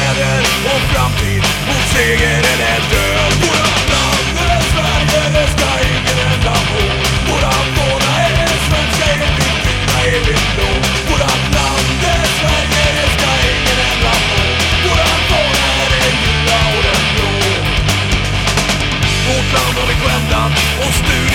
världen och framtid mot seger eller död. Våran land är Sverige, det ska ingen ändra på. Våran fana är det svenska, evigt fina, evigt blå. Våran land är Sverige, det ska ingen ändra på. Våran fana är det gula och den blå. Vårt land har vi skändat och stulit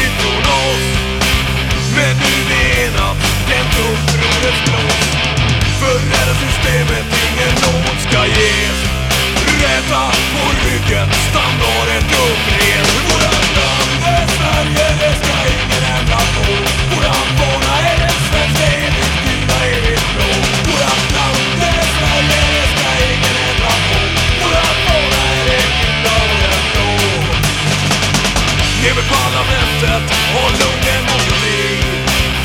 lever parlamentet. Och lugn demokrati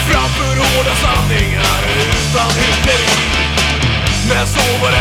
Framför hårda sanningar utan hyckleri. Men så var det